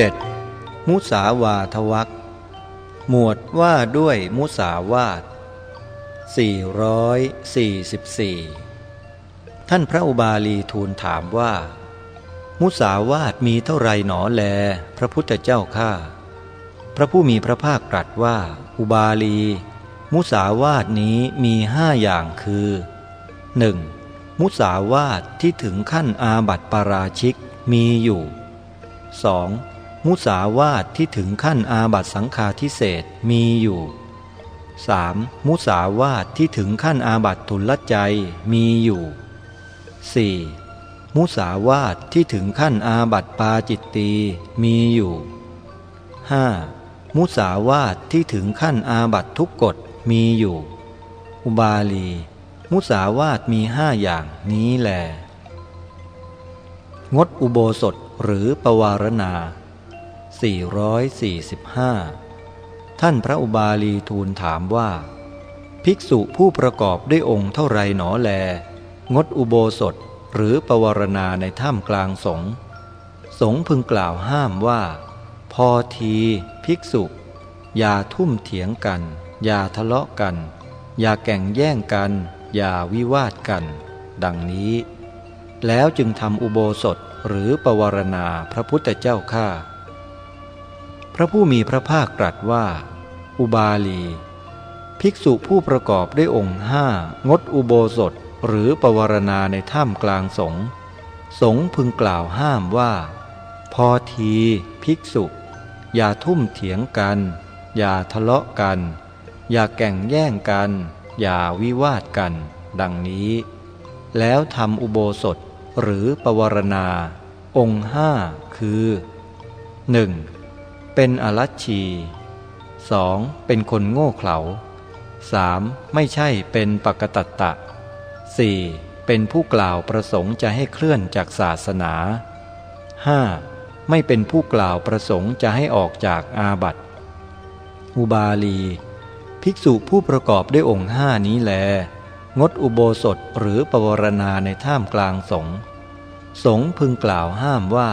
7. มุสาวาทวักหมวดว่าด้วยมุสาวาท444 ท่านพระอุบาลีทูลถามว่า มุสาวาทมีเท่าไรหนอแล พระพุทธเจ้าข้าพระผู้มีพระภาคตรัสว่า อุบาลี มุสาวาทนี้มีห้าอย่างคือ 1. มุสาวาทที่ถึงขั้นอาบัติปาราชิกมีอยู่ 2. มุสาวาทที่ถึงขั้นอาบัตสังฆาทิเศษมีอยู่ 3. มุสาวาทที่ถึงขั้นอาบัตทุลใจมีอยู่ 4. มุสาวาทที่ถึงขั้นอาบัตปาจิตตีมีอยู่ 5. มุสาวาทที่ถึงขั้นอาบัตทุกกฎมีอยู่ อุบาลี มุสาวาทมีห้าอย่างนี้แหลงดอุโบสถหรือปวารณา 445 ท่านพระอุบาลีทูลถามว่า ภิกษุผู้ประกอบด้วยองค์เท่าไรหนอแล งดอุโบสถหรือปวารณาในถ้ำกลางสงสงพึงกล่าวห้ามว่า พอทีภิกษุ อย่าทุ่มเถียงกัน อย่าทะเลาะกัน อย่าแก่งแย่งกัน อย่าวิวาทกัน ดังนี้ แล้วจึงทำอุโบสถหรือปวารณาพระพุทธเจ้าข้า ระผู้มีพระภาคตรัสว่า อุบาลี ภิกษุผู้ประกอบด้วยองค์ห้างดอุโบสถหรือปวารณาในถ้ำกลางสงสงพึงกล่าวห้ามว่า พอทีภิกษุ อย่าทุ่มเถียงกัน อย่าทะเลาะกัน อย่าแก่งแย่งกัน อย่าวิวาทกัน ดังนี้ แล้วทำอุโบสถหรือปวารณา องค์ห้าคือ 1. เป็นอรัชชี 2. เป็นคนโง่เขลา 3. ไม่ใช่เป็นปกตัตตะ 4. เป็นผู้กล่าวประสงค์จะให้เคลื่อนจากศาสนา 5. ไม่เป็นผู้กล่าวประสงค์จะให้ออกจากอาบัติ อุบาลี ภิกษุผู้ประกอบด้วยองค์ห้านี้แล งดอุโบสถหรือปวารณาในท่ามกลางสงฆ์สงพึงกล่าวห้ามว่า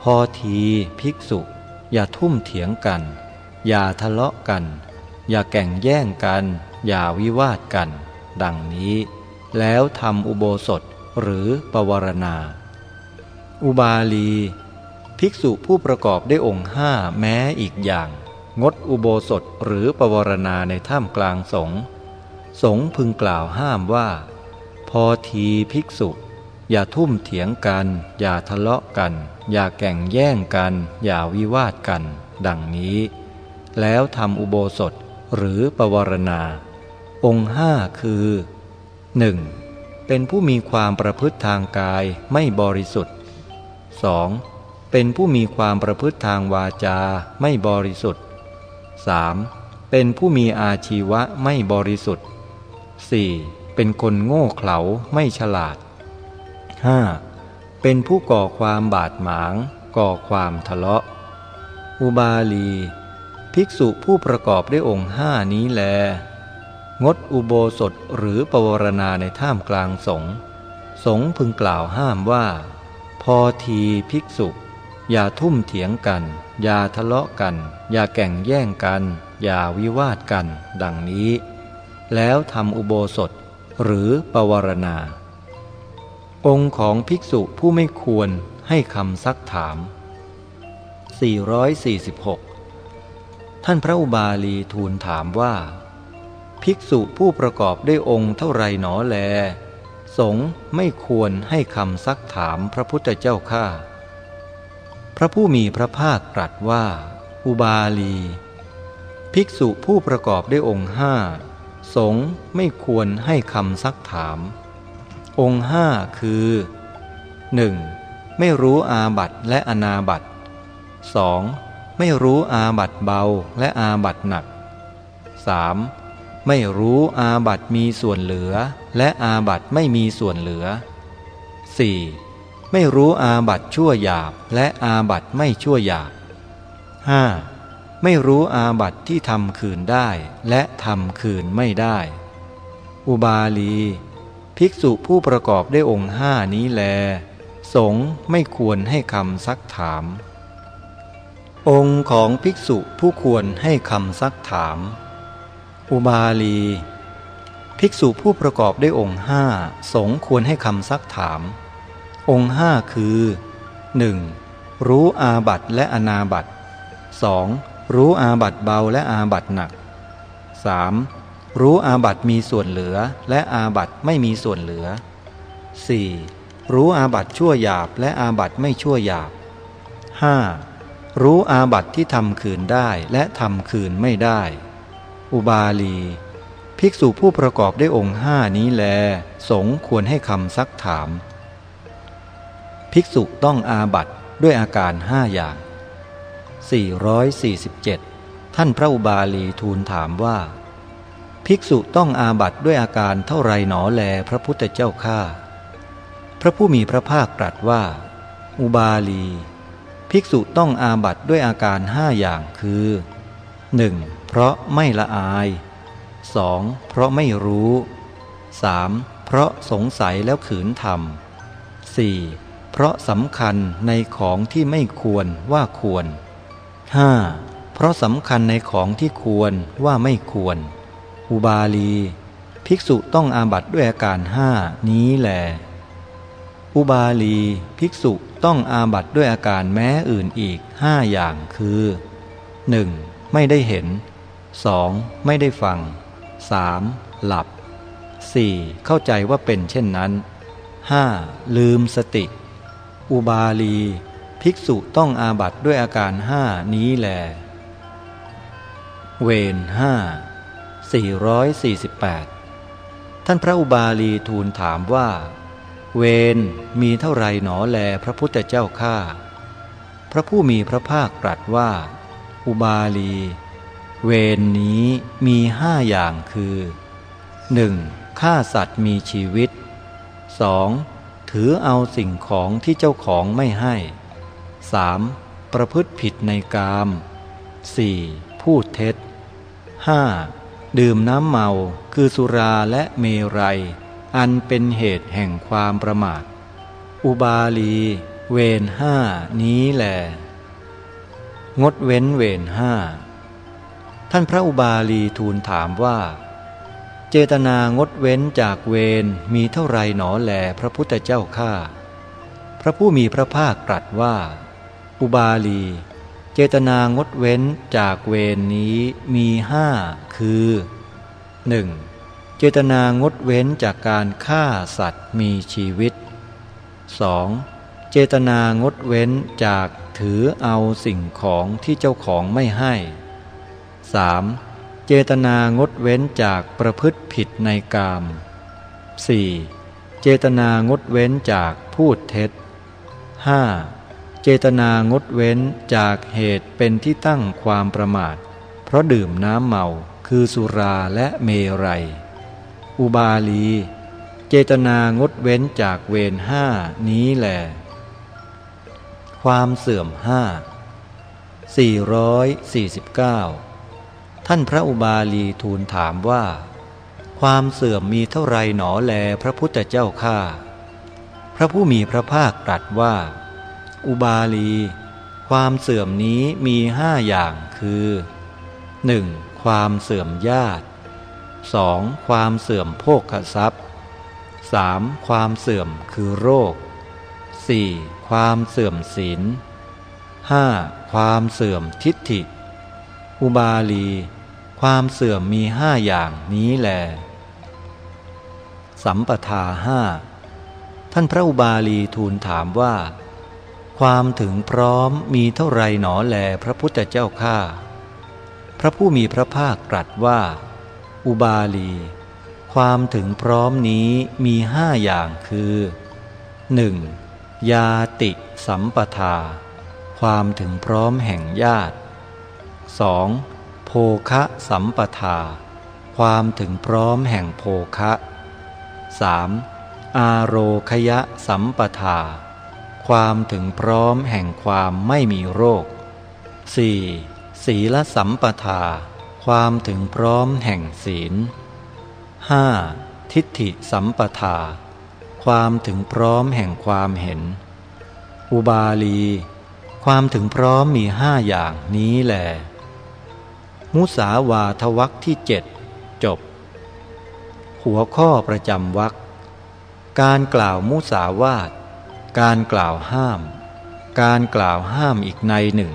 พอทีภิกษุ อย่าทุ่มเถียงกัน อย่าทะเลาะกัน อย่าแก่งแย่งกัน อย่าวิวาทกัน ดังนี้ แล้วทำอุโบสถหรือปวารณา อุบาลี ภิกษุผู้ประกอบได้องค์ห้าแม้อีกอย่าง งดอุโบสถหรือปวารณาในถ้ำกลางสงสงพึงกล่าวห้ามว่า พอทีภิกษุ อย่าทุ่มเถียงกัน อย่าทะเลาะกัน อย่าแก่งแย่งกัน อย่าวิวาทกัน ดังนี้ แล้วทำอุโบสถหรือปวารณา องค์ห้าคือ 1. เป็นผู้มีความประพฤติทางกายไม่บริสุทธิ์ 2. เป็นผู้มีความประพฤติทางวาจาไม่บริสุทธิ์ 3. เป็นผู้มีอาชีวะไม่บริสุทธิ์ 4. เป็นคนโง่เขลาไม่ฉลาด 5. เป็นผู้ก่อความบาดหมาง ก่อความทะเลาะ อุบาลี ภิกษุผู้ประกอบด้วยองค์ห้านี้แล งดอุโบสถหรือปวารณาในท่ามกลางสงสงพึงกล่าวห้ามว่า พอทีภิกษุ อย่าทุ่มเถียงกัน อย่าทะเลาะกัน อย่าแก่งแย่งกัน อย่าวิวาทกัน ดังนี้ แล้วทำอุโบสถหรือปวารณา องค์ของภิกษุผู้ไม่ควรให้คำซักถาม 446 ท่านพระอุบาลีทูลถามว่า ภิกษุผู้ประกอบด้วยองค์เท่าไรหนอแล สงไม่ควรให้คำซักถามพระพุทธเจ้าข้าพระผู้มีพระภาคตรัสว่า อุบาลี ภิกษุผู้ประกอบด้วยองค์ห้าสงไม่ควรให้คำซักถาม องค์ห้าคือ 1. ไม่รู้อาบัตและอนาบัต 2. ไม่รู้อาบัตเบาและอาบัตหนัก 3. ไม่รู้อาบัตมีส่วนเหลือ และอาบัตไม่มีส่วนเหลือ 4. ไม่รู้อาบัตชั่วหยาบและอาบัตไม่ชั่วหยาบ 5. ไม่รู้อาบัตที่ทำคืนได้และทำคืนไม่ได้ อุบาลี ภิกษุผู้ประกอบด้วยองค์ห้านี้แล สงไม่ควรให้คำซักถาม องค์ของภิกษุผู้ควรให้คำซักถาม อุบาลี ภิกษุผู้ประกอบด้วยองค์ห้าสงควรให้คำซักถาม องค์ห้าคือ 1. รู้อาบัตและอนาบัต 2. รู้อาบัตเบาและอาบัตหนัก 3. รู้อาบัตมีส่วนเหลือและอาบัตไม่มีส่วนเหลือ 4. รู้อาบัตชั่วหยาบและอาบัตไม่ชั่วหยาบ 5. รู้อาบัตที่ทำคืนได้และทำคืนไม่ได้ อุบาลี ภิกษุผู้ประกอบด้วยองค์ห้านี้แล สงควรให้คำซักถาม ภิกษุต้องอาบัตด้วยอาการห้าอย่าง 447 ท่านพระอุบาลีทูลถามว่า ภิกษุต้องอาบัตด้วยอาการเท่าไรหนอแลพระพุทธเจ้าข้าพระผู้มีพระภาคตรัสว่า อุบาลี ภิกษุต้องอาบัตด้วยอาการห้าอย่างคือ 1. เพราะไม่ละอาย 2. เพราะไม่รู้ 3. เพราะสงสัยแล้วขืนทำ 4. เพราะสำคัญในของที่ไม่ควรว่าควร 5. เพราะสำคัญในของที่ควรว่าไม่ควร อุบาลี ภิกษุต้องอาบัตด้วยอาการห้านี้แหลอุบาลี ภิกษุต้องอาบัตด้วยอาการแม้อื่นอีกห้าอย่างคือ 1. ไม่ได้เห็น 2. ไม่ได้ฟัง 3. หลับ 4. เข้าใจว่าเป็นเช่นนั้น 5. ลืมสติ อุบาลี ภิกษุต้องอาบัตด้วยอาการห้านี้แล เวนห้า 448 ท่านพระอุบาลีทูลถามว่า เวรมีเท่าไรหนอแลพระพุทธเจ้าข้าพระผู้มีพระภาคตรัสว่า อุบาลี เวรนนี้มีห้าอย่างคือ 1. ฆ่าสัตว์มีชีวิต 2. ถือเอาสิ่งของที่เจ้าของไม่ให้ 3. ประพฤติผิดในกาม 4. พูดเท็จ 5. ดื่มน้ำเมาคือสุราและเมรัย อันเป็นเหตุแห่งความประมาท อุบาลี เวนห้านี้แหลงดเว้นเวนห้า ท่านพระอุบาลีทูลถามว่า เจตนางดเว้นจากเวรมีเท่าไรหนอแลพระพุทธเจ้าข้าพระผู้มีพระภาคตรัสว่า อุบาลี เจตนางดเว้นจากเวรนนี้มีห้าคือ 1. เจตนางดเว้นจากการฆ่าสัตว์มีชีวิต 2. เจตนางดเว้นจากถือเอาสิ่งของที่เจ้าของไม่ให้ 3. เจตนางดเว้นจากประพฤติผิดในกาม 4. เจตนางดเว้นจากพูดเท็จ 5. เจตนางดเว้นจากเหตุเป็นที่ตั้งความประมาท เพราะดื่มน้ำเมาคือสุราและเมรัย อุบาลี เจตนางดเว้นจากเวรห้านี้แหลความเสื่อมห้า449 ท่านพระอุบาลีทูลถามว่า ความเสื่อมมีเท่าไรหนอแลพระพุทธเจ้าข้าพระผู้มีพระภาคตรัสว่า อุบาลี ความเสื่อมนี้มีห้าอย่างคือ 1. ความเสื่อมญาติ 2. ความเสื่อมโภคทรัพย์ 3. ความเสื่อมคือโรค 4. ความเสื่อมศีล 5. ความเสื่อมทิฏฐิ อุบาลี ความเสื่อมมีห้าอย่างนี้แลสัมปทาห้าท่านพระอุบาลีทูลถามว่า ความถึงพร้อมมีเท่าไรหนอแลพระพุทธเจ้าข้าพระผู้มีพระภาคตรัสว่า อุบาลี ความถึงพร้อมนี้มีห้าอย่างคือ 1. ยาติสัมปทา ความถึงพร้อมแห่งญาติ 2. โภคะสัมปทา ความถึงพร้อมแห่งโภคะ 3. อาโรคยะสัมปทา ความถึงพร้อมแห่งความไม่มีโรค 4. ศีลสัมปทา ความถึงพร้อมแห่งศีล 5. ทิฏฐิสัมปทา ความถึงพร้อมแห่งความเห็น อุบาลี ความถึงพร้อมมีห้าอย่างนี้แหลมุสาวาทวักที่เจ็ดจบ หัวข้อประจำวักการกล่าวมุสาวาท การกล่าวห้าม การกล่าวห้ามอีกในหนึ่ง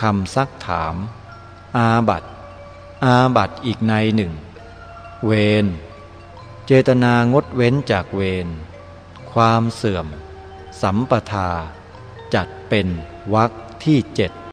คำซักถาม อาบัตอาบัตอีกในหนึ่ง เวร เจตนางดเว้นจากเวร ความเสื่อม สัมปทา จัดเป็นวักที่เจ็ด